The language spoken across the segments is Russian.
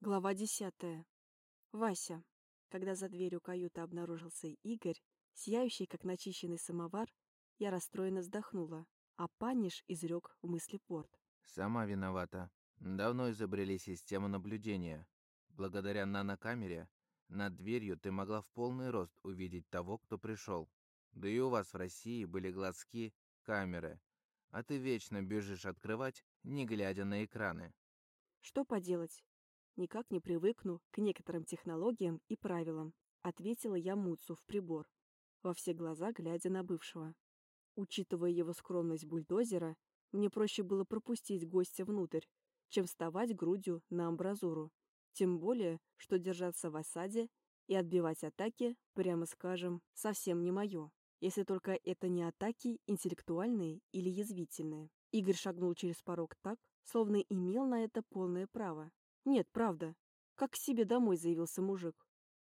Глава десятая. Вася. Когда за дверью каюты обнаружился Игорь, сияющий, как начищенный самовар, я расстроенно вздохнула, а Паниш изрек в мысли порт. Сама виновата. Давно изобрели систему наблюдения. Благодаря нанокамере над дверью ты могла в полный рост увидеть того, кто пришел. Да и у вас в России были глазки, камеры. А ты вечно бежишь открывать, не глядя на экраны. Что поделать? Никак не привыкну к некоторым технологиям и правилам, ответила я Муцу в прибор, во все глаза глядя на бывшего. Учитывая его скромность бульдозера, мне проще было пропустить гостя внутрь, чем вставать грудью на амбразуру. Тем более, что держаться в осаде и отбивать атаки, прямо скажем, совсем не мое. Если только это не атаки интеллектуальные или язвительные. Игорь шагнул через порог так, словно имел на это полное право. Нет, правда. Как к себе домой заявился мужик.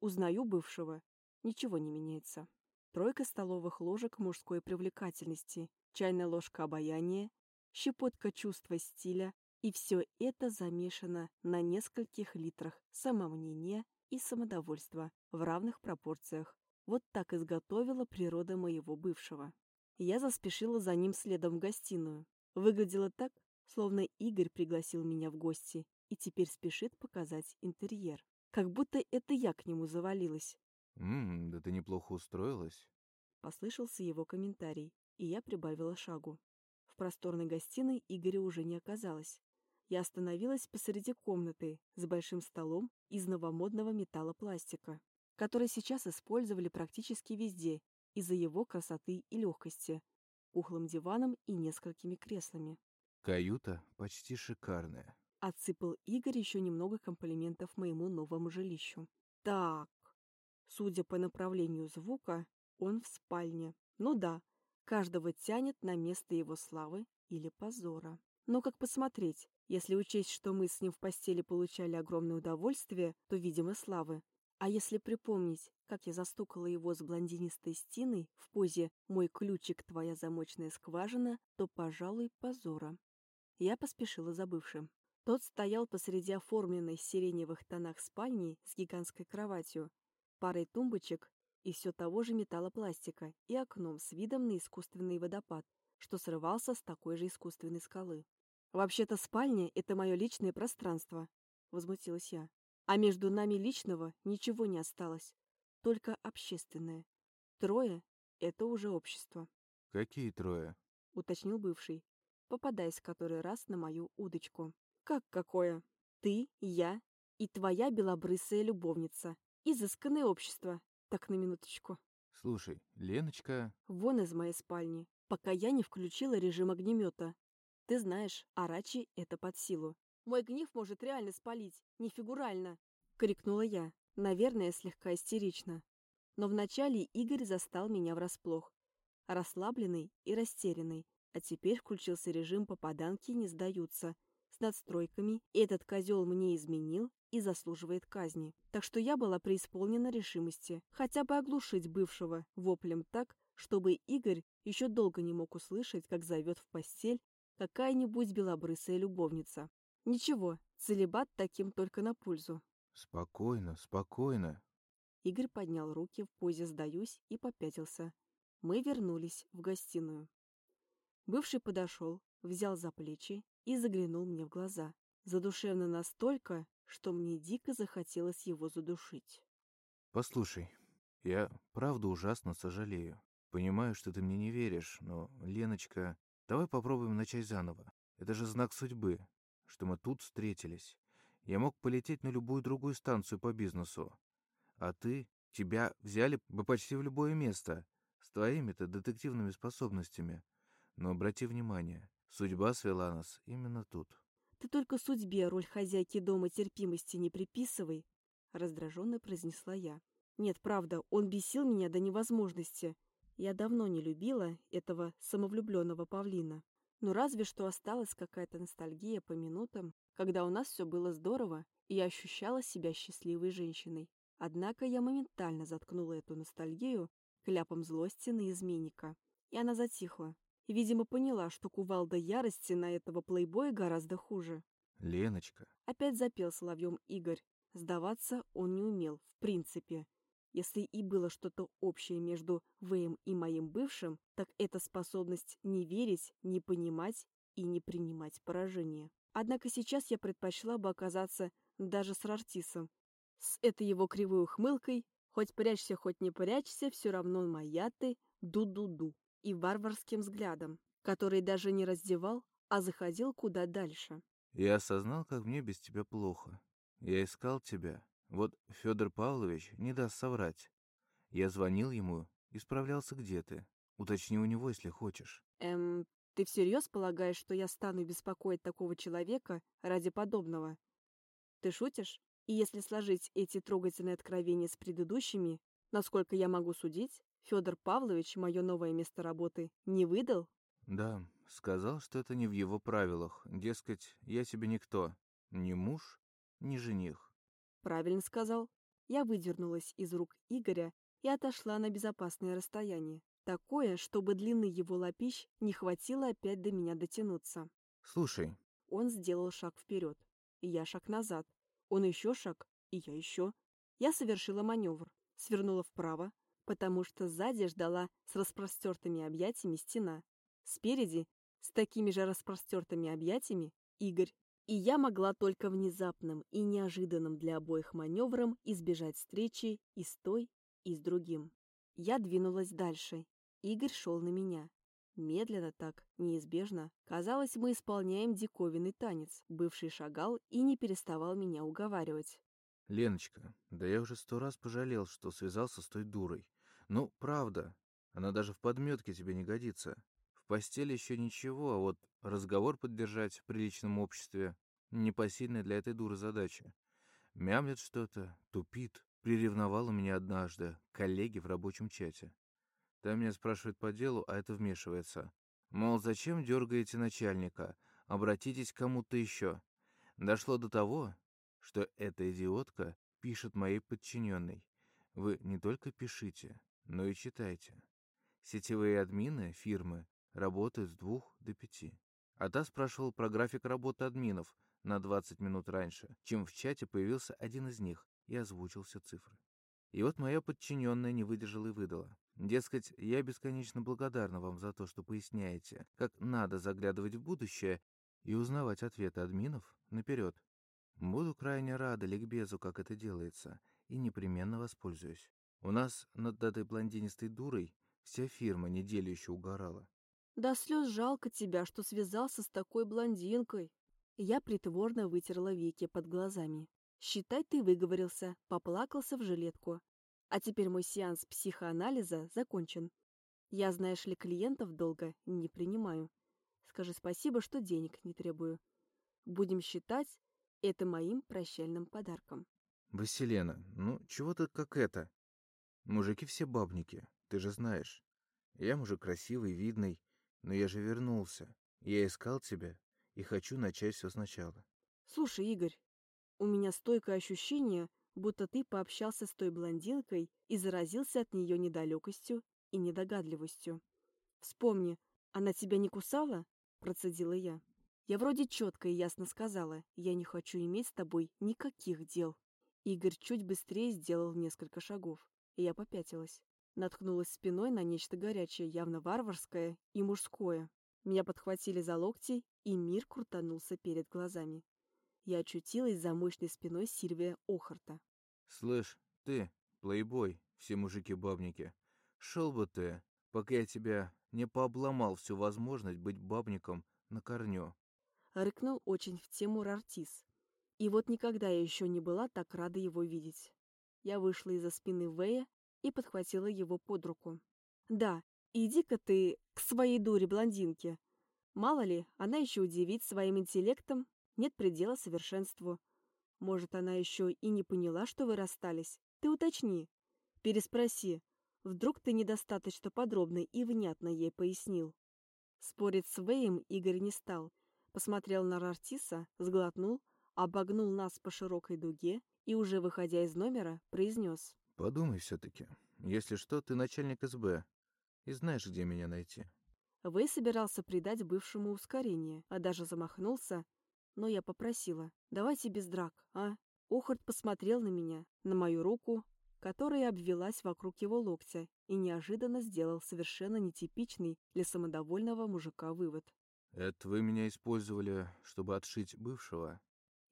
Узнаю бывшего. Ничего не меняется. Тройка столовых ложек мужской привлекательности, чайная ложка обаяния, щепотка чувства стиля, и все это замешано на нескольких литрах самомнения и самодовольства в равных пропорциях. Вот так изготовила природа моего бывшего. Я заспешила за ним следом в гостиную. Выглядело так, словно Игорь пригласил меня в гости и теперь спешит показать интерьер. Как будто это я к нему завалилась. «Ммм, да ты неплохо устроилась». Послышался его комментарий, и я прибавила шагу. В просторной гостиной Игоря уже не оказалось. Я остановилась посреди комнаты с большим столом из новомодного металлопластика, который сейчас использовали практически везде из-за его красоты и легкости, пухлым диваном и несколькими креслами. «Каюта почти шикарная», — отсыпал Игорь еще немного комплиментов моему новому жилищу. «Так, судя по направлению звука, он в спальне. Ну да, каждого тянет на место его славы или позора. Но как посмотреть, если учесть, что мы с ним в постели получали огромное удовольствие, то, видимо, славы. А если припомнить, как я застукала его с блондинистой стеной в позе «Мой ключик, твоя замочная скважина», то, пожалуй, позора. Я поспешила за бывшим. Тот стоял посреди оформленной в сиреневых тонах спальни с гигантской кроватью, парой тумбочек и все того же металлопластика и окном с видом на искусственный водопад, что срывался с такой же искусственной скалы. «Вообще-то спальня — это мое личное пространство», — возмутилась я. «А между нами личного ничего не осталось, только общественное. Трое — это уже общество». «Какие трое?» — уточнил бывший, попадаясь который раз на мою удочку. «Как какое? Ты, я и твоя белобрысая любовница. Изысканное общество. Так, на минуточку. Слушай, Леночка... Вон из моей спальни, пока я не включила режим огнемета. Ты знаешь, Арачи это под силу. Мой гнев может реально спалить, не фигурально. Крикнула я, наверное, слегка истерично. Но вначале Игорь застал меня врасплох. Расслабленный и растерянный. А теперь включился режим попаданки не сдаются. С надстройками, и этот козел мне изменил и заслуживает казни. Так что я была преисполнена решимости хотя бы оглушить бывшего воплем так, чтобы Игорь еще долго не мог услышать, как зовет в постель какая-нибудь белобрысая любовница. Ничего, целебат таким только на пользу. Спокойно, спокойно. Игорь поднял руки в позе «сдаюсь» и попятился. Мы вернулись в гостиную. Бывший подошел, взял за плечи и заглянул мне в глаза. Задушевно настолько, что мне дико захотелось его задушить. «Послушай, я правда ужасно сожалею. Понимаю, что ты мне не веришь, но, Леночка, давай попробуем начать заново. Это же знак судьбы, что мы тут встретились. Я мог полететь на любую другую станцию по бизнесу. А ты, тебя взяли бы почти в любое место, с твоими-то детективными способностями. Но обрати внимание, судьба свела нас именно тут. «Ты только судьбе роль хозяйки дома терпимости не приписывай», — раздраженно произнесла я. «Нет, правда, он бесил меня до невозможности. Я давно не любила этого самовлюбленного павлина. Но разве что осталась какая-то ностальгия по минутам, когда у нас все было здорово, и я ощущала себя счастливой женщиной. Однако я моментально заткнула эту ностальгию кляпом злости на изменника, и она затихла видимо, поняла, что кувалда ярости на этого плейбоя гораздо хуже. Леночка. Опять запел соловьем Игорь. Сдаваться он не умел, в принципе. Если и было что-то общее между Вэем и моим бывшим, так это способность не верить, не понимать и не принимать поражение. Однако сейчас я предпочла бы оказаться даже с Рартисом. С этой его кривой ухмылкой, хоть прячься, хоть не прячься, все равно моя ты, ду-ду-ду, и варварским взглядом, который даже не раздевал, а заходил куда дальше. Я осознал, как мне без тебя плохо. Я искал тебя. Вот Федор Павлович не даст соврать. Я звонил ему и справлялся, где ты. Уточни у него, если хочешь. Эм, ты всерьез полагаешь, что я стану беспокоить такого человека ради подобного? Ты шутишь? И если сложить эти трогательные откровения с предыдущими, насколько я могу судить, Федор Павлович мое новое место работы не выдал? Да, сказал, что это не в его правилах. Дескать, я тебе никто. Ни муж, ни жених. Правильно сказал. Я выдернулась из рук Игоря и отошла на безопасное расстояние. Такое, чтобы длины его лапищ не хватило опять до меня дотянуться. Слушай. Он сделал шаг вперед. Я шаг назад. Он еще шаг, и я еще. Я совершила маневр. Свернула вправо, потому что сзади ждала с распростертыми объятиями стена. Спереди, с такими же распростертыми объятиями, Игорь. И я могла только внезапным и неожиданным для обоих маневром избежать встречи и с той, и с другим. Я двинулась дальше. Игорь шел на меня. Медленно так, неизбежно. Казалось, мы исполняем диковинный танец. Бывший шагал и не переставал меня уговаривать. Леночка, да я уже сто раз пожалел, что связался с той дурой. Ну, правда, она даже в подметке тебе не годится. В постели еще ничего, а вот разговор поддержать в приличном обществе — непосильная для этой дуры задача. Мямлет что-то, тупит. Приревновала меня однажды коллеги в рабочем чате. Там меня спрашивают по делу, а это вмешивается. Мол, зачем дергаете начальника? Обратитесь к кому-то еще. Дошло до того, что эта идиотка пишет моей подчиненной. Вы не только пишите, но и читайте. Сетевые админы фирмы работают с двух до пяти. А та спрашивал про график работы админов на 20 минут раньше, чем в чате появился один из них и озвучил все цифры. И вот моя подчиненная не выдержала и выдала. Дескать, я бесконечно благодарна вам за то, что поясняете, как надо заглядывать в будущее и узнавать ответы админов наперед. Буду крайне рада ликбезу, как это делается, и непременно воспользуюсь. У нас над этой блондинистой дурой вся фирма неделю еще угорала. Да слез жалко тебя, что связался с такой блондинкой. Я притворно вытерла веки под глазами. Считай, ты выговорился, поплакался в жилетку. А теперь мой сеанс психоанализа закончен. Я, знаешь ли, клиентов долго не принимаю. Скажи спасибо, что денег не требую. Будем считать это моим прощальным подарком. Василена, ну чего ты как это? Мужики все бабники, ты же знаешь. Я мужик красивый, видный, но я же вернулся. Я искал тебя и хочу начать все сначала. Слушай, Игорь, у меня стойкое ощущение, будто ты пообщался с той блондинкой и заразился от нее недалекостью и недогадливостью. Вспомни, она тебя не кусала? Процедила я. Я вроде четко и ясно сказала, я не хочу иметь с тобой никаких дел. Игорь чуть быстрее сделал несколько шагов, я попятилась. Наткнулась спиной на нечто горячее, явно варварское и мужское. Меня подхватили за локти, и мир крутанулся перед глазами. Я очутилась за мощной спиной Сильвия Охарта. «Слышь, ты, плейбой, все мужики-бабники, шел бы ты, пока я тебя не пообломал всю возможность быть бабником на корню». Рыкнул очень в тему Рартис. И вот никогда я еще не была так рада его видеть. Я вышла из-за спины Вэя и подхватила его под руку. «Да, иди-ка ты к своей дуре блондинке. Мало ли, она еще удивит своим интеллектом, нет предела совершенству. Может, она еще и не поняла, что вы расстались. Ты уточни. Переспроси. Вдруг ты недостаточно подробно и внятно ей пояснил. Спорить с Вэем Игорь не стал. Посмотрел на Рартиса, сглотнул, обогнул нас по широкой дуге и, уже выходя из номера, произнес. Подумай все-таки. Если что, ты начальник СБ. И знаешь, где меня найти. Вэй собирался придать бывшему ускорение, а даже замахнулся. но я попросила, давайте без драк, а? Охард посмотрел на меня, на мою руку, которая обвелась вокруг его локтя, и неожиданно сделал совершенно нетипичный для самодовольного мужика вывод. «Это вы меня использовали, чтобы отшить бывшего?»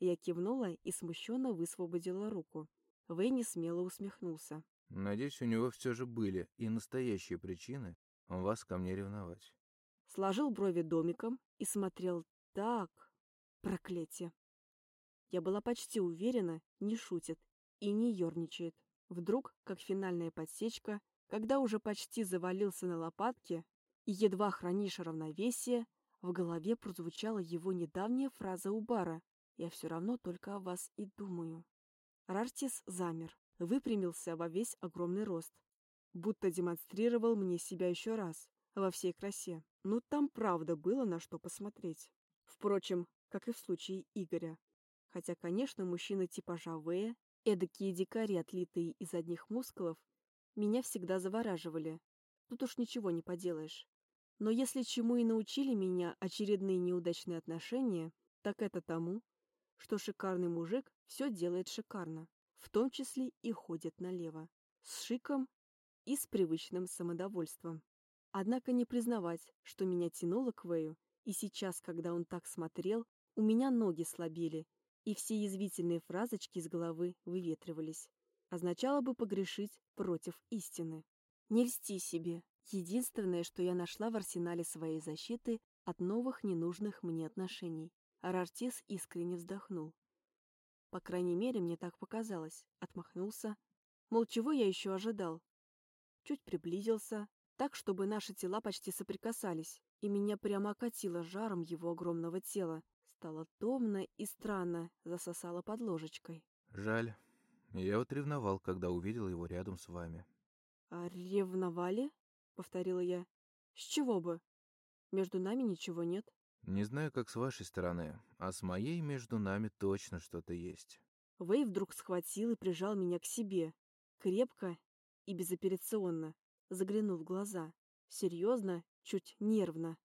Я кивнула и смущенно высвободила руку. Вейни смело усмехнулся. «Надеюсь, у него все же были и настоящие причины вас ко мне ревновать». Сложил брови домиком и смотрел так... Проклятие. Я была почти уверена, не шутит и не ерничает. Вдруг, как финальная подсечка, когда уже почти завалился на лопатки и едва хранишь равновесие, в голове прозвучала его недавняя фраза у бара «Я все равно только о вас и думаю». Рартис замер, выпрямился во весь огромный рост, будто демонстрировал мне себя еще раз, во всей красе. Ну, там правда было на что посмотреть. Впрочем, как и в случае Игоря. Хотя, конечно, мужчины типа Жавея, эдакие дикари, отлитые из одних мускулов, меня всегда завораживали. Тут уж ничего не поделаешь. Но если чему и научили меня очередные неудачные отношения, так это тому, что шикарный мужик все делает шикарно, в том числе и ходит налево, с шиком и с привычным самодовольством. Однако не признавать, что меня тянуло к Вэю, и сейчас, когда он так смотрел, у меня ноги слабели, и все язвительные фразочки из головы выветривались. Означало бы погрешить против истины. Не льсти себе. Единственное, что я нашла в арсенале своей защиты от новых ненужных мне отношений. Арартис искренне вздохнул. По крайней мере, мне так показалось. Отмахнулся. Мол, чего я еще ожидал? Чуть приблизился, так, чтобы наши тела почти соприкасались, и меня прямо окатило жаром его огромного тела, Стало томно и странно, засосало под ложечкой. Жаль. Я вот ревновал, когда увидел его рядом с вами. А ревновали? Повторила я. С чего бы? Между нами ничего нет. Не знаю, как с вашей стороны, а с моей между нами точно что-то есть. Вэй вдруг схватил и прижал меня к себе. Крепко и безоперационно. Заглянул в глаза. Серьезно, чуть нервно.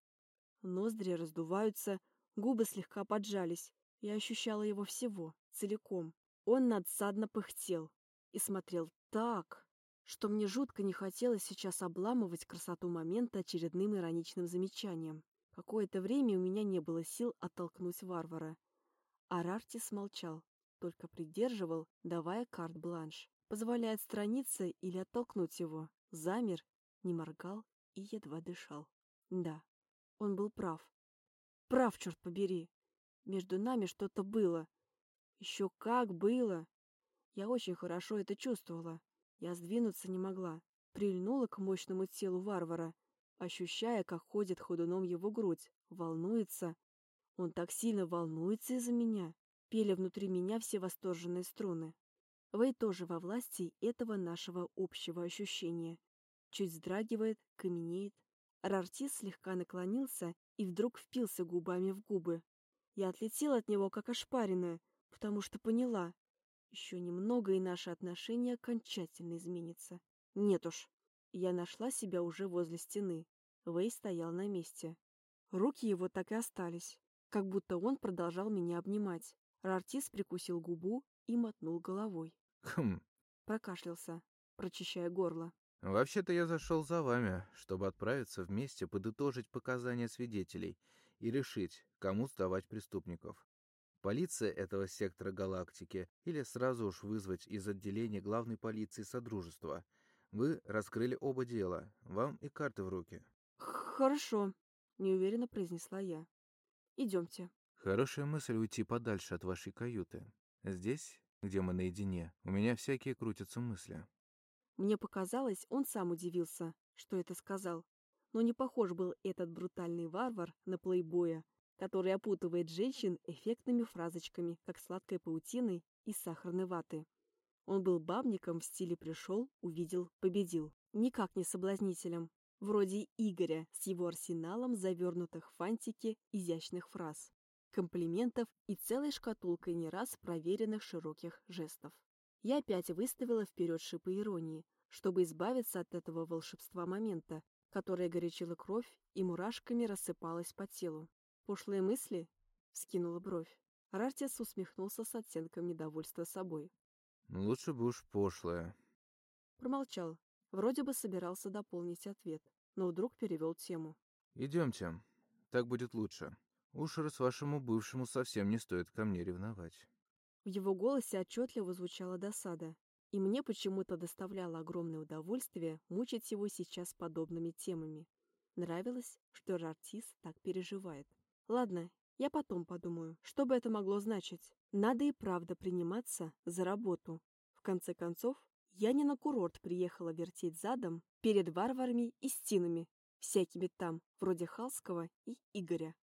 Ноздри раздуваются, Губы слегка поджались. Я ощущала его всего, целиком. Он надсадно пыхтел и смотрел так, что мне жутко не хотелось сейчас обламывать красоту момента очередным ироничным замечанием. Какое-то время у меня не было сил оттолкнуть варвара. Арартис молчал, только придерживал, давая карт-бланш, позволяя отстраниться или оттолкнуть его. Замер, не моргал и едва дышал. Да, он был прав. Прав, черт побери. Между нами что-то было. Еще как было. Я очень хорошо это чувствовала. Я сдвинуться не могла. Прильнула к мощному телу варвара, ощущая, как ходит ходуном его грудь, волнуется. Он так сильно волнуется из-за меня. Пели внутри меня все восторженные струны. Вэй тоже во власти этого нашего общего ощущения. Чуть вздрагивает, каменеет. Рартис слегка наклонился и вдруг впился губами в губы. Я отлетела от него, как ошпаренная, потому что поняла. Еще немного, и наши отношения окончательно изменятся. Нет уж. Я нашла себя уже возле стены. Вэй стоял на месте. Руки его так и остались, как будто он продолжал меня обнимать. Рартис прикусил губу и мотнул головой. Хм. Прокашлялся, прочищая горло. Вообще-то я зашел за вами, чтобы отправиться вместе подытожить показания свидетелей и решить, кому сдавать преступников. Полиция этого сектора галактики или сразу уж вызвать из отделения главной полиции Содружества. Вы раскрыли оба дела, вам и карты в руки. Хорошо, неуверенно произнесла я. Идемте. Хорошая мысль уйти подальше от вашей каюты. Здесь, где мы наедине, у меня всякие крутятся мысли. Мне показалось, он сам удивился, что это сказал. Но не похож был этот брутальный варвар на плейбоя, который опутывает женщин эффектными фразочками, как сладкой паутиной из сахарной ваты. Он был бабником в стиле «пришел, увидел, победил». Никак не соблазнителем, вроде Игоря с его арсеналом завернутых фантики изящных фраз, комплиментов и целой шкатулкой не раз проверенных широких жестов. Я опять выставила вперед шипы иронии, чтобы избавиться от этого волшебства момента, которое горячило кровь и мурашками рассыпалось по телу. Пошлые мысли? Скинула бровь. Рартис усмехнулся с оттенком недовольства собой. Ну, лучше бы уж пошлое. Промолчал. Вроде бы собирался дополнить ответ, но вдруг перевел тему. Идемте. Так будет лучше. Уж раз вашему бывшему совсем не стоит ко мне ревновать. В его голосе отчетливо звучала досада, и мне почему-то доставляло огромное удовольствие мучить его сейчас подобными темами. Нравилось, что Рартис так переживает. Ладно, я потом подумаю, что бы это могло значить. Надо и правда приниматься за работу. В конце концов, я не на курорт приехала вертеть задом перед варварами и стинами, всякими там, вроде Халского и Игоря.